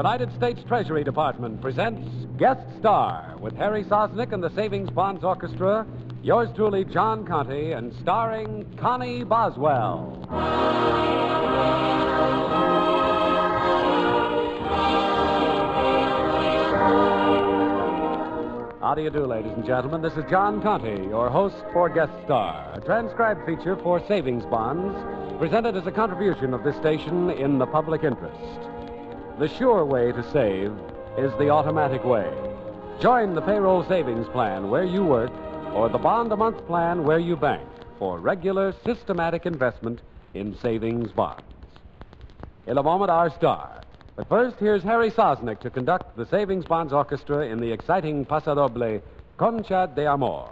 United States Treasury Department presents Guest Star with Harry Sosnick and the Savings Bonds Orchestra, yours truly, John Conte, and starring Connie Boswell. How do you do, ladies and gentlemen? This is John Conte, your host for Guest Star, a transcribed feature for savings bonds presented as a contribution of this station in the public interest. The sure way to save is the automatic way. Join the payroll savings plan where you work or the bond a month plan where you bank for regular systematic investment in savings bonds. In a moment, our star. But first, here's Harry Sosnick to conduct the Savings Bonds Orchestra in the exciting Pasodoble Concha de Amor.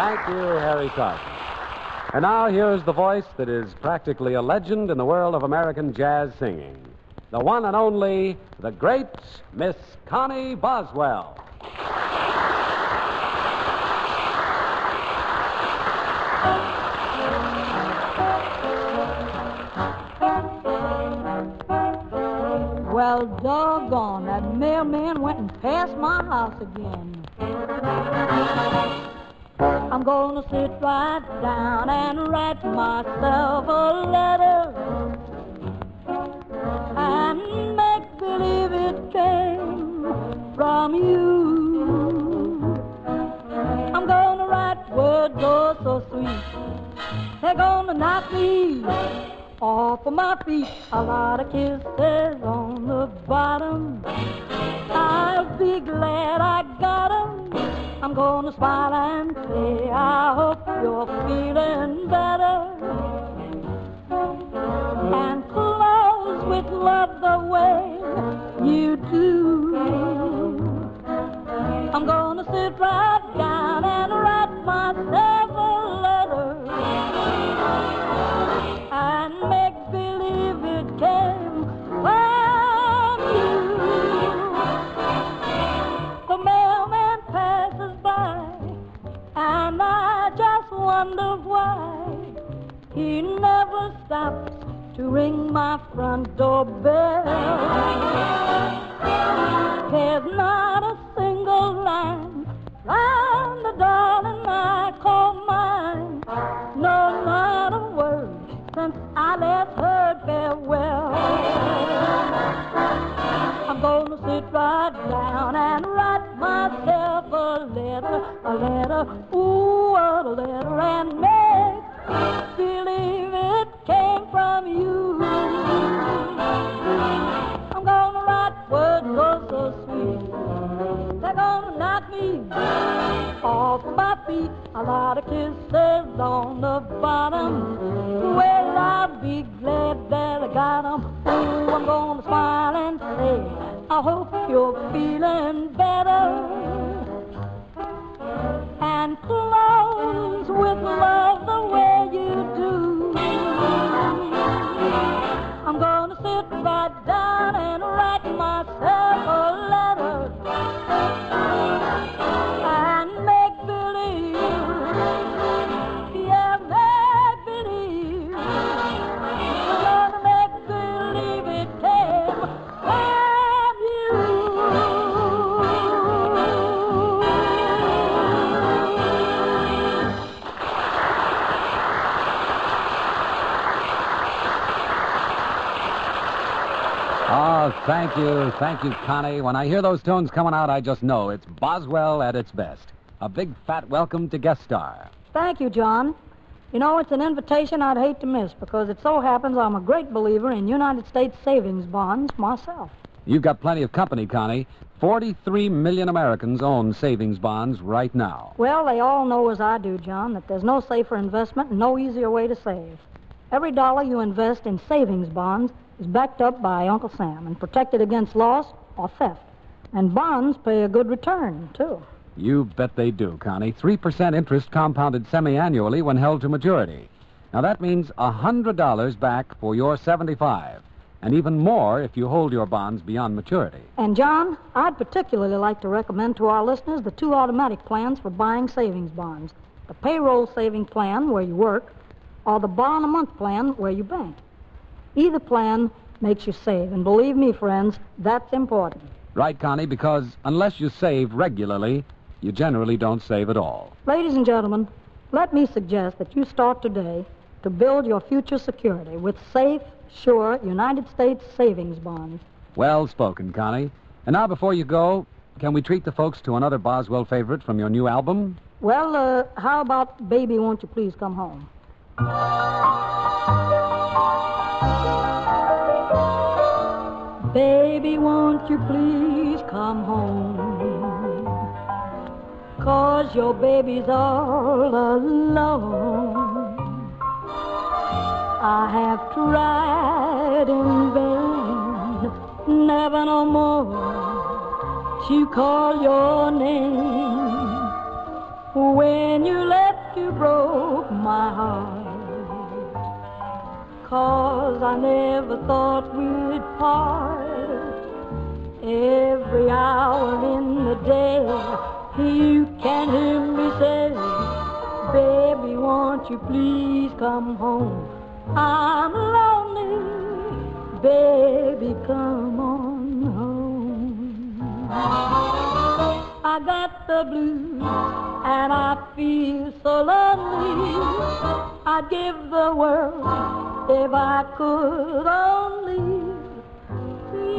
Thank you, Harry Sosnick. And now here's the voice that is practically a legend in the world of American jazz singing. The one and only, the great Miss Connie Boswell. Well, doggone, that mailman went and passed my house again. I'm gonna sit right down and write myself a letter and make believe it came from you. I'm gonna write words oh so sweet. They're gonna knock me off of my feet. A lot of kisses on the bottom. I'll be glad I. I'm gonna smile and say, I hope you're feeling better. And close with love the way you do. I'm gonna sit right I left her a lot of kisses on the bottom. Well, I'll be glad that I got got 'em. Oh, I'm gonna smile and say, I hope you're feeling better. And close with love the way you do. I'm gonna sit right thank you. Thank you, Connie. When I hear those tones coming out, I just know it's Boswell at its best. A big fat welcome to guest star. Thank you, John. You know, it's an invitation I'd hate to miss because it so happens I'm a great believer in United States savings bonds myself. You've got plenty of company, Connie. 43 million Americans own savings bonds right now. Well, they all know as I do, John, that there's no safer investment and no easier way to save. Every dollar you invest in savings bonds is backed up by Uncle Sam and protected against loss or theft. And bonds pay a good return, too. You bet they do, Connie. 3% interest compounded semi annually when held to maturity. Now, that means a $100 back for your 75 and even more if you hold your bonds beyond maturity. And, John, I'd particularly like to recommend to our listeners the two automatic plans for buying savings bonds the payroll saving plan, where you work, or the bond a month plan, where you bank. Either plan makes you save, and believe me, friends, that's important. Right, Connie, because unless you save regularly, you generally don't save at all. Ladies and gentlemen, let me suggest that you start today to build your future security with safe, sure United States savings bonds. Well spoken, Connie. And now, before you go, can we treat the folks to another Boswell favorite from your new album? Well, uh, how about Baby Won't You Please Come Home? Baby, won't you please come home? Cause your baby's all alone. I have tried in vain, never no more to call your name. When you left, you broke my heart. Cause I never thought we'd part. Every hour in the day, you can hear me say, Baby, won't you please come home? I'm lonely. Baby, come on home. I got the blues and I feel so lonely. I'd give the world if I could only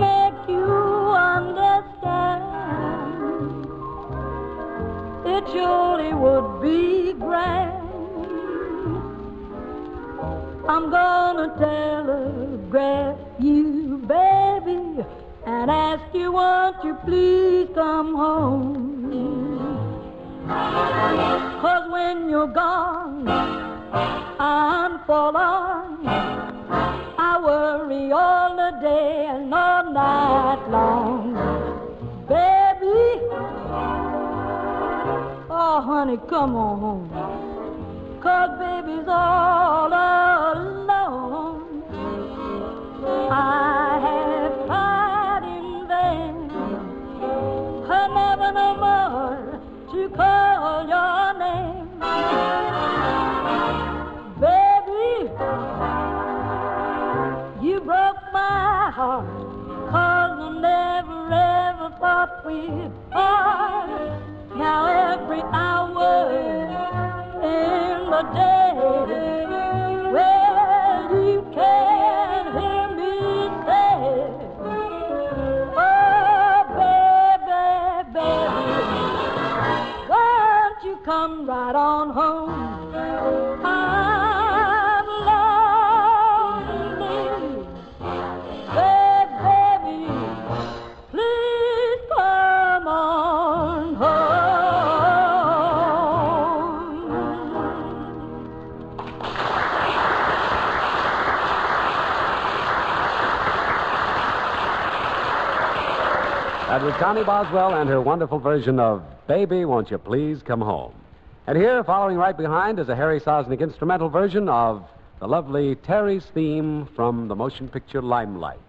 make you surely would be grand. I'm gonna telegraph you, baby, and ask you, won't you please come home? Cause when you're gone, I'm forlorn. I worry all the day and all night long. Honey, come on home. Cause baby's all alone. That was Connie Boswell and her wonderful version of Baby, Won't You Please Come Home. And here, following right behind, is a Harry Sosnick instrumental version of the lovely Terry's theme from the motion picture Limelight.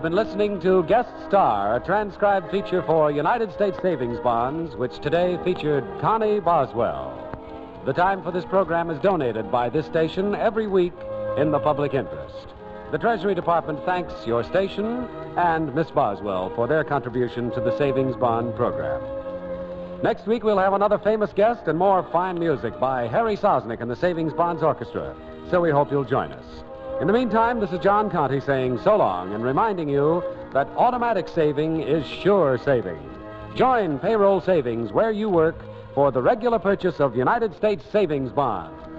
Have been listening to Guest Star, a transcribed feature for United States Savings Bonds, which today featured Connie Boswell. The time for this program is donated by this station every week in the public interest. The Treasury Department thanks your station and Miss Boswell for their contribution to the Savings Bond program. Next week, we'll have another famous guest and more fine music by Harry Sosnick and the Savings Bonds Orchestra. So we hope you'll join us. In the meantime, this is John Conte saying so long and reminding you that automatic saving is sure saving. Join payroll savings where you work for the regular purchase of United States savings bonds.